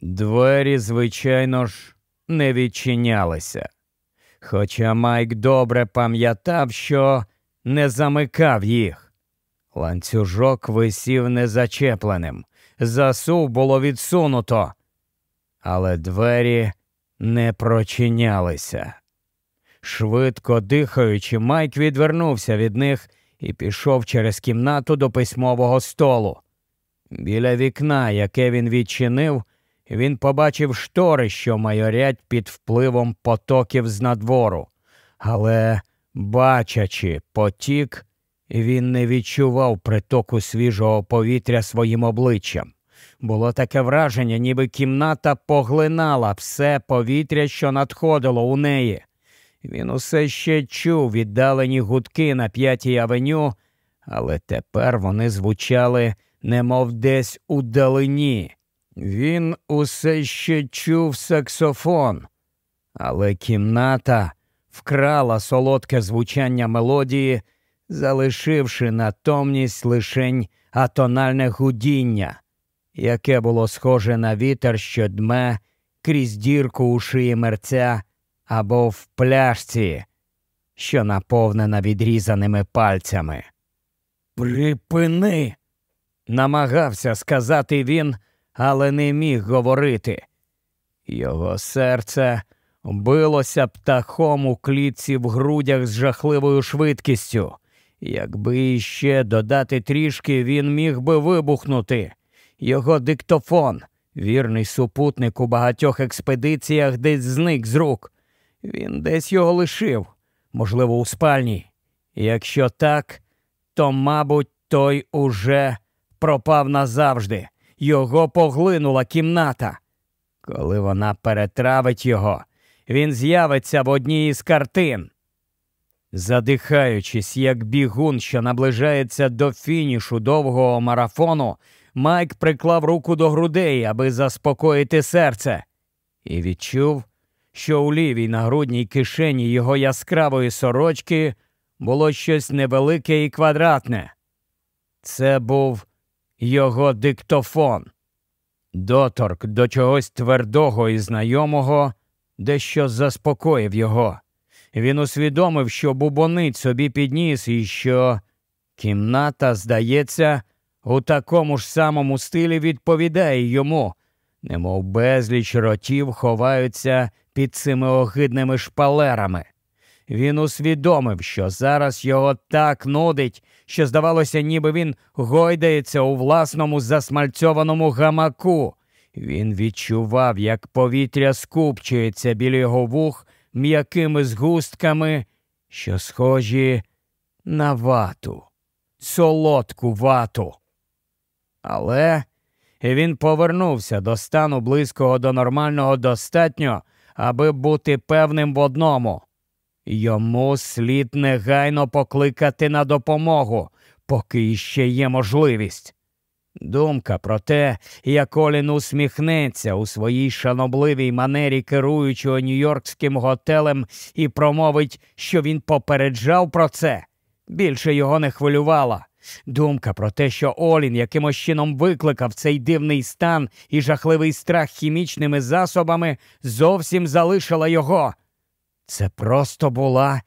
A: Двері, звичайно ж, не відчинялися. Хоча Майк добре пам'ятав, що не замикав їх. Ланцюжок висів незачепленим, засув було відсунуто, але двері не прочинялися. Швидко дихаючи, Майк відвернувся від них і пішов через кімнату до письмового столу. Біля вікна, яке він відчинив, він побачив штори, що майорять під впливом потоків з надвору. Але, бачачи потік, він не відчував притоку свіжого повітря своїм обличчям. Було таке враження, ніби кімната поглинала все повітря, що надходило у неї. Він усе ще чув віддалені гудки на п'ятій авеню, але тепер вони звучали, немов десь у далині. Він усе ще чув саксофон, але кімната вкрала солодке звучання мелодії, залишивши натомність лишень атональне гудіння, яке було схоже на вітер, що дме крізь дірку у шиї мерця або в пляшці, що наповнена відрізаними пальцями. Припини, намагався сказати він, але не міг говорити. Його серце билося птахом у клітці в грудях з жахливою швидкістю. Якби іще додати трішки, він міг би вибухнути. Його диктофон, вірний супутник у багатьох експедиціях, десь зник з рук. Він десь його лишив, можливо, у спальні. Якщо так, то, мабуть, той уже пропав назавжди. Його поглинула кімната. Коли вона перетравить його, він з'явиться в одній із картин. Задихаючись, як бігун, що наближається до фінішу довгого марафону, Майк приклав руку до грудей, аби заспокоїти серце, і відчув, що у лівій нагрудній кишені його яскравої сорочки було щось невелике і квадратне. Це був його диктофон. Доторк до чогось твердого і знайомого, дещо заспокоїв його. Він усвідомив, що бубонить собі підніс і що кімната, здається, у такому ж самому стилі відповідає йому, немов безліч ротів ховаються під цими огидними шпалерами. Він усвідомив, що зараз його так нудить, що, здавалося, ніби він гойдається у власному засмальцьованому гамаку. Він відчував, як повітря скупчується біля його вух м'якими згустками, що схожі на вату, солодку вату. Але він повернувся до стану близького до нормального достатньо, аби бути певним в одному. Йому слід негайно покликати на допомогу, поки іще є можливість. Думка про те, як Олін усміхнеться у своїй шанобливій манері керуючого нью-йоркським готелем і промовить, що він попереджав про це, більше його не хвилювала. Думка про те, що Олін якимось чином викликав цей дивний стан і жахливий страх хімічними засобами, зовсім залишила його. Це просто була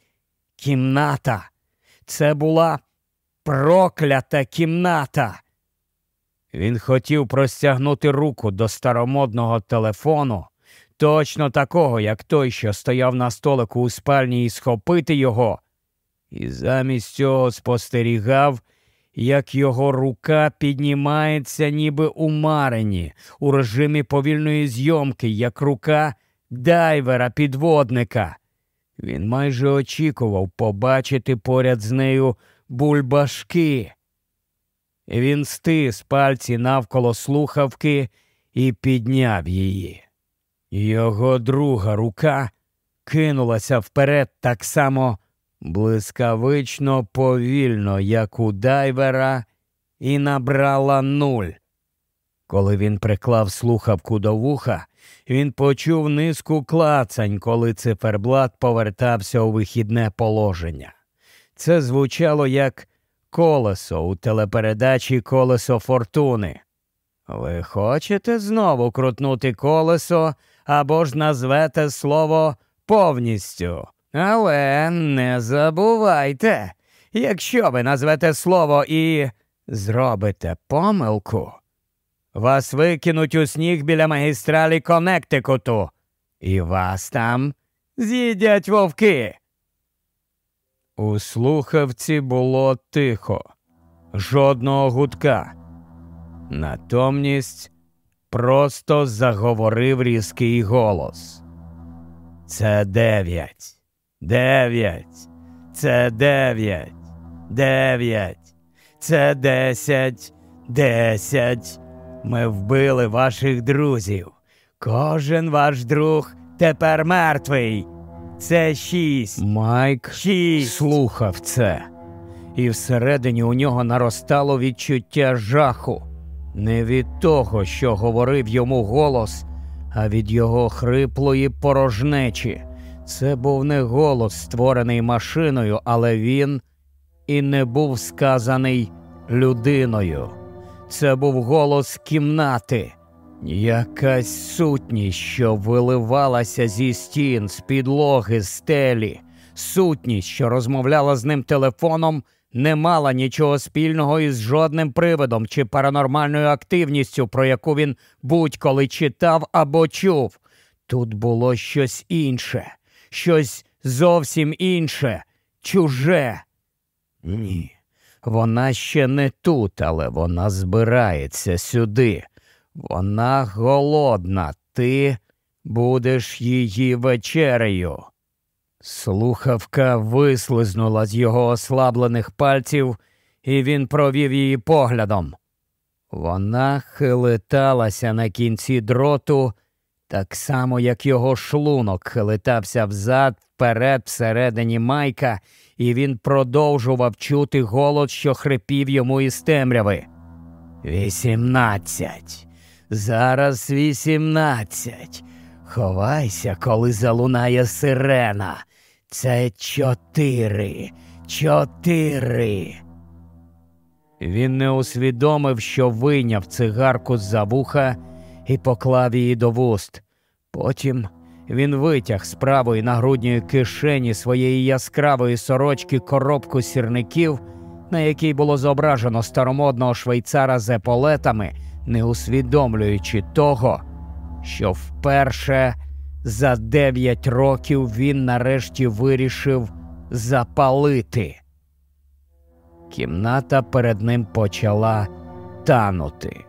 A: кімната. Це була проклята кімната. Він хотів простягнути руку до старомодного телефону, точно такого, як той, що стояв на столику у спальні, і схопити його, і замість цього спостерігав, як його рука піднімається, ніби у марені, у режимі повільної зйомки, як рука дайвера підводника. Він майже очікував побачити поряд з нею бульбашки. Він стис пальці навколо слухавки і підняв її. Його друга рука кинулася вперед так само блискавично повільно, як у дайвера, і набрала нуль. Коли він приклав слухавку до вуха, він почув низку клацань, коли циферблат повертався у вихідне положення. Це звучало як колесо у телепередачі Колесо Фортуни. Ви хочете знову крутнути колесо або ж назвете слово повністю. Але не забувайте, якщо ви назвете слово і зробите помилку, вас викинуть у сніг біля магістралі Коннектикуту, і вас там з'їдять вовки. У слухавці було тихо, жодного гудка. Натомність просто заговорив різкий голос. Це дев'ять, дев'ять, це дев'ять, дев'ять, це десять, десять. Ми вбили ваших друзів. Кожен ваш друг тепер мертвий. Це шість. Майк шість. слухав це, і всередині у нього наростало відчуття жаху. Не від того, що говорив йому голос, а від його хриплої порожнечі. Це був не голос, створений машиною, але він і не був сказаний людиною. Це був голос кімнати, Якась сутність, що виливалася зі стін, з підлоги, стелі, сутність, що розмовляла з ним телефоном, не мала нічого спільного із жодним привидом чи паранормальною активністю, про яку він будь-коли читав або чув. Тут було щось інше, щось зовсім інше, чуже. Ні, вона ще не тут, але вона збирається сюди. Вона голодна, ти будеш її вечерею. Слухавка вислизнула з його ослаблених пальців, і він провів її поглядом. Вона хилиталася на кінці дроту, так само, як його шлунок хилитався взад, вперед, всередині майка, і він продовжував чути голод, що хрипів йому із темряви. Вісімнадцять. Зараз вісімнадцять. Ховайся, коли залунає сирена. Це чотири. Чотири. Він не усвідомив, що вийняв цигарку з за вуха і поклав її до вуст. Потім він витяг з правої нагрудньої кишені своєї яскравої сорочки коробку сірників, на якій було зображено старомодного швейцара з еполетами не усвідомлюючи того, що вперше за дев'ять років він нарешті вирішив запалити. Кімната перед ним почала танути.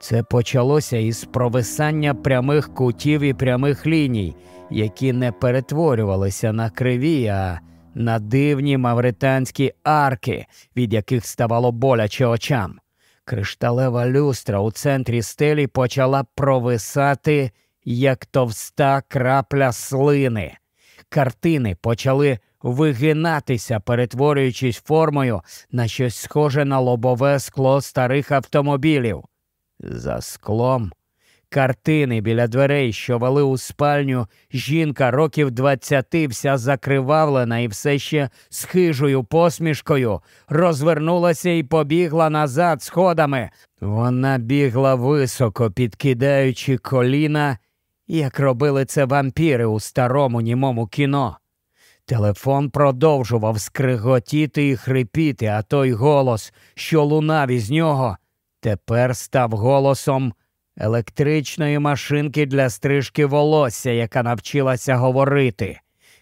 A: Це почалося із провисання прямих кутів і прямих ліній, які не перетворювалися на криві, а на дивні мавританські арки, від яких ставало боляче очам. Кришталева люстра у центрі стелі почала провисати, як товста крапля слини. Картини почали вигинатися, перетворюючись формою на щось схоже на лобове скло старих автомобілів. За склом картини біля дверей, що вели у спальню, жінка років двадцяти, вся закривавлена і все ще з хижою посмішкою, розвернулася і побігла назад сходами. Вона бігла високо, підкидаючи коліна, як робили це вампіри у старому німому кіно. Телефон продовжував скриготіти і хрипіти, а той голос, що лунав із нього, тепер став голосом електричної машинки для стрижки волосся, яка навчилася говорити.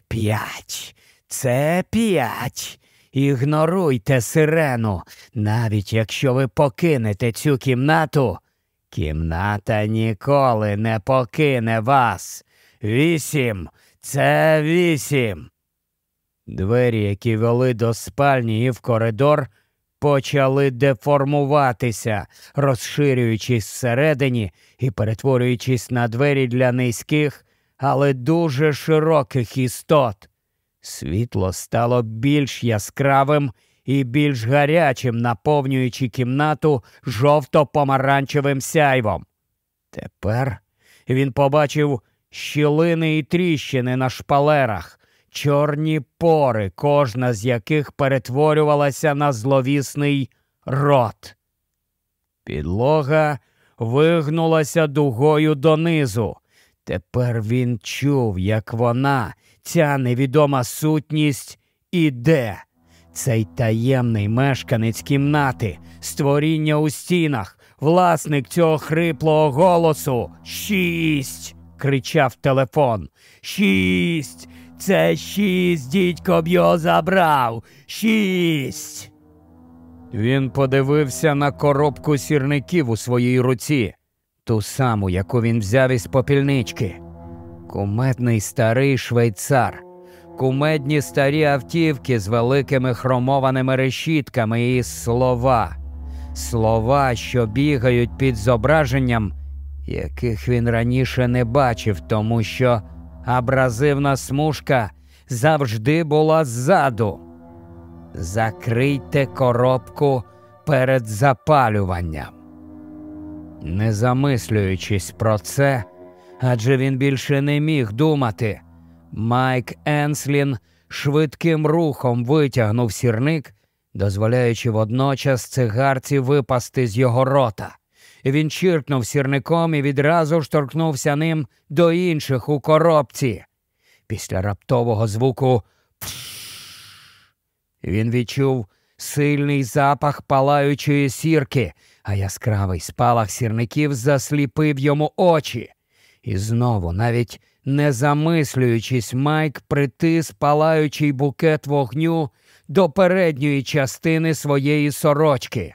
A: П'ять. Це п'ять. Ігноруйте сирену, навіть якщо ви покинете цю кімнату. Кімната ніколи не покине вас. Вісім. Це вісім. Двері, які вели до спальні і в коридор, почали деформуватися, розширюючись всередині і перетворюючись на двері для низьких, але дуже широких істот. Світло стало більш яскравим і більш гарячим, наповнюючи кімнату жовто-помаранчевим сяйвом. Тепер він побачив щілини і тріщини на шпалерах, чорні пори, кожна з яких перетворювалася на зловісний рот. Підлога вигнулася дугою донизу. Тепер він чув, як вона, ця невідома сутність, іде. Цей таємний мешканець кімнати, створіння у стінах, власник цього хриплого голосу. Шість. кричав телефон. Шість. Це шість, дідько б його забрав. Шість. Він подивився на коробку сірників у своїй руці, ту саму, яку він взяв із попільнички. Кумедний старий швейцар, кумедні старі автівки з великими хромованими решітками і слова, слова, що бігають під зображенням, яких він раніше не бачив, тому що абразивна смужка завжди була ззаду. Закрийте коробку перед запалюванням. Не замислюючись про це, адже він більше не міг думати, Майк Енслін швидким рухом витягнув сірник, дозволяючи водночас цигарці випасти з його рота. Він чиркнув сірником і відразу ж торкнувся ним до інших у коробці. Після раптового звуку він відчув сильний запах палаючої сірки, а яскравий спалах сірників засліпив йому очі. І знову, навіть не замислюючись, Майк притис палаючий букет вогню до передньої частини своєї сорочки.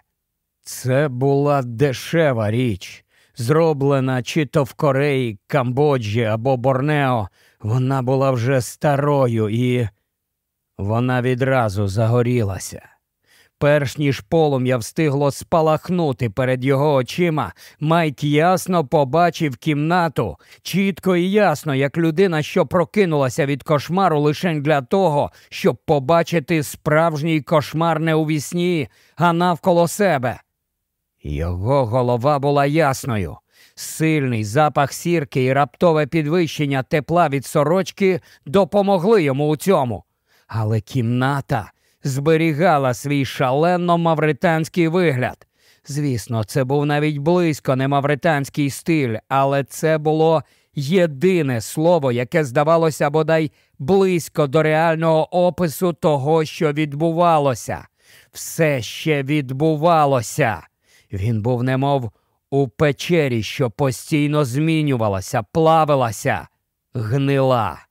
A: Це була дешева річ, зроблена чи то в Кореї, Камбоджі або Борнео. Вона була вже старою і вона відразу загорілася. Перш ніж полум'я встигло спалахнути перед його очима, Майк ясно побачив кімнату, чітко і ясно, як людина, що прокинулася від кошмару лише для того, щоб побачити справжній кошмар не у вісні, а навколо себе. Його голова була ясною. Сильний запах сірки і раптове підвищення тепла від сорочки допомогли йому у цьому. Але кімната зберігала свій шалено мавританський вигляд. Звісно, це був навіть близько не мавританський стиль, але це було єдине слово, яке здавалося бодай близько до реального опису того, що відбувалося. Все ще відбувалося. Він був немов у печері, що постійно змінювалася, плавилася, гнила.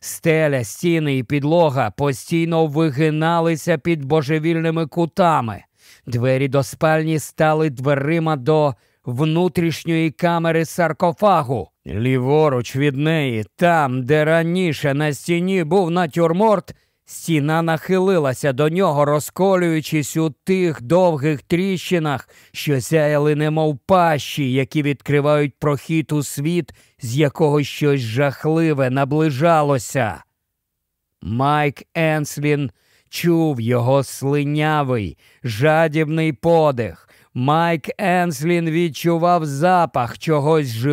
A: Стеля, стіни і підлога постійно вигиналися під божевільними кутами. Двері до спальні стали дверима до внутрішньої камери саркофагу. Ліворуч від неї, там, де раніше на стіні був натюрморт, Стіна нахилилася до нього, розколюючись у тих довгих тріщинах, що сяяли, немов пащі, які відкривають прохід у світ, з якого щось жахливе наближалося. Майк Енслін чув його слинявий, жадібний подих. Майк Енслін відчував запах чогось живого.